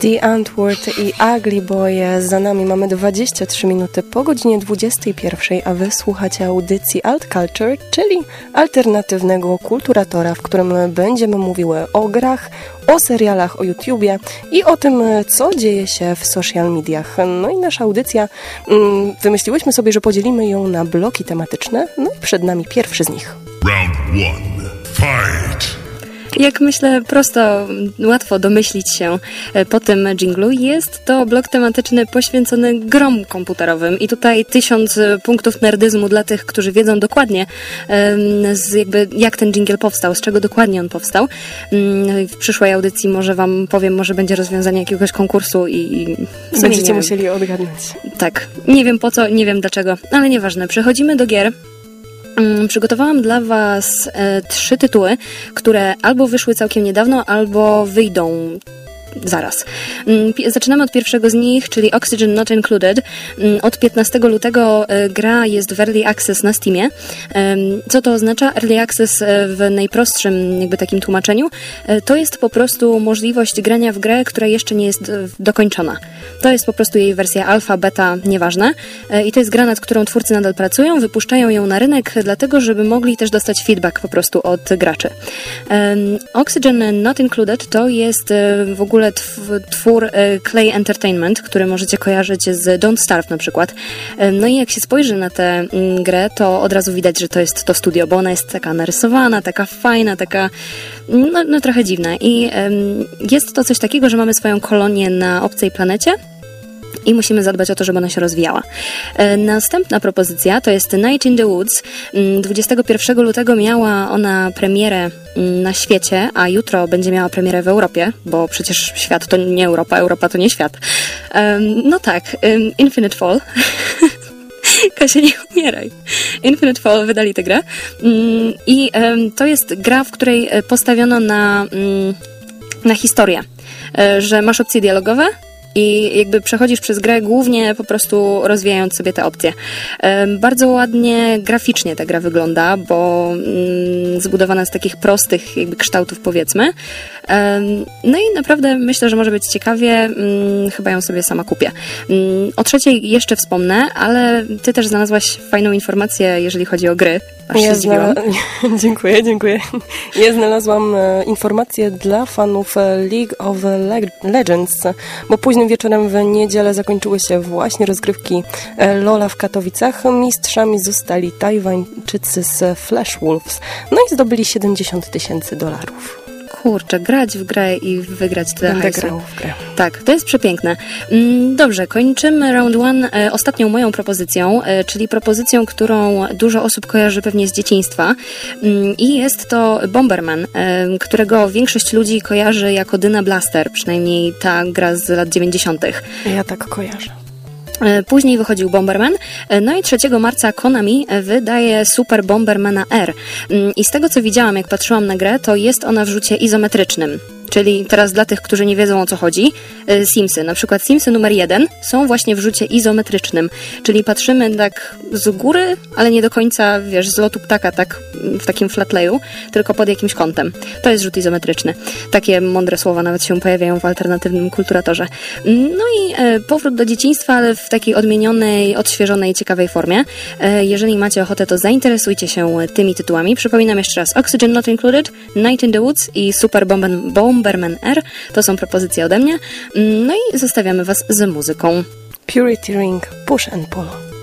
The Antwoord i Ugly Boy. Za nami mamy 23 minuty po godzinie 21, a wy słuchacie audycji Alt Culture, czyli alternatywnego kulturatora, w którym będziemy mówiły o grach, o serialach, o YouTubie i o tym, co dzieje się w social mediach. No i nasza audycja, mm, wymyśliłyśmy sobie, że podzielimy ją na bloki tematyczne, no i przed nami pierwszy z nich. Round one. Fight! Jak myślę, prosto, łatwo domyślić się e, po tym jinglu, jest to blok tematyczny poświęcony grom komputerowym i tutaj tysiąc punktów nerdyzmu dla tych, którzy wiedzą dokładnie z jakby jak ten jingle powstał, z czego dokładnie on powstał. Mm, w przyszłej audycji może wam powiem, może będzie rozwiązanie jakiegoś konkursu i... Będziecie musieli odgadnąć. Tak. Nie wiem po co, nie wiem dlaczego, ale nieważne. Przechodzimy do gier. Mm, przygotowałam dla Was e, trzy tytuły, które albo wyszły całkiem niedawno, albo wyjdą zaraz. Mm, zaczynamy od pierwszego z nich, czyli Oxygen Not Included. Mm, od 15 lutego e, gra jest w Early Access na Steamie. Co to oznacza? Early Access e, w najprostszym jakby takim tłumaczeniu to jest po prostu możliwość grania w grę, która jeszcze nie jest dokończona. To jest po prostu jej wersja alfa, beta, nieważne. I to jest gra, nad którą twórcy nadal pracują, wypuszczają ją na rynek, dlatego żeby mogli też dostać feedback po prostu od graczy. Oxygen Not Included to jest w ogóle twór e, Clay Entertainment, który możecie kojarzyć z Don't Starve na przykład. E, no i jak się spojrzy na tę mm, grę, to od razu widać, że to jest to studio, bo ona jest taka narysowana, taka fajna, taka no, no trochę dziwna. I jest to coś takiego, że mamy swoją kolonię na obcej planecie, i musimy zadbać o to, żeby ona się rozwijała. E, następna propozycja to jest Night in the Woods. 21 mm, lutego miała ona premierę mm, na świecie, a jutro będzie miała premierę w Europie, bo przecież świat to nie Europa, Europa to nie świat. No tak, Infinite Fall. Kasia, nie umieraj. Infinite Fall wydali tę grę. Mm, I to jest gra, w której e, postawiono na, na historię, e, że masz opcje dialogowe, i jakby przechodzisz przez grę głównie po prostu rozwijając sobie te opcje. Bardzo ładnie graficznie ta gra wygląda, bo mm, zbudowana z takich prostych jakby kształtów powiedzmy. No i naprawdę myślę, że może być ciekawie. Mm, chyba ją sobie sama kupię. Mm, o trzeciej jeszcze wspomnę, ale ty też znalazłaś fajną informację, jeżeli chodzi o gry. Aż dziękuję, dziękuję. Ja znalazłam e, informację dla fanów e, League of Legends, bo późnym wieczorem w niedzielę zakończyły się właśnie rozgrywki e, Lola w Katowicach. Mistrzami zostali Tajwańczycy z Flash Wolves, no i zdobyli 70 tysięcy dolarów kurczę, grać w grę i wygrać tyle Będę hajsu. grał w grę. Tak, to jest przepiękne. Mm, dobrze, kończymy round one e, ostatnią moją propozycją, e, czyli propozycją, którą dużo osób kojarzy pewnie z dzieciństwa mm, i jest to Bomberman, e, którego większość ludzi kojarzy jako Dyna Blaster, przynajmniej ta gra z lat 90. Ja tak kojarzę. E, później wychodził Bomberman, e, no i 3 marca Konami e, wydaje Super Bombermana R. Mm, I z tego co widziałam, jak patrzyłam na grę, to jest ona w rzucie izometrycznym. Czyli teraz dla tych, którzy nie wiedzą o co chodzi, y, Simsy, na przykład Simsy numer jeden są właśnie w rzucie izometrycznym, czyli patrzymy tak z góry, ale nie do końca, wiesz, z lotu ptaka, tak w takim flatlayu, tylko pod jakimś kątem. To jest rzut izometryczny. Takie mądre słowa nawet się pojawiają w alternatywnym kulturatorze. No i e, powrót do dzieciństwa, ale w takiej odmienionej, odświeżonej, ciekawej formie. E, jeżeli macie ochotę, to zainteresujcie się tymi tytułami. Przypominam jeszcze raz Oxygen Not Included, Night in the Woods i Super Bomb Bomberman R. To są propozycje ode mnie. No i zostawiamy Was z muzyką. Purity Ring, Push and Pull.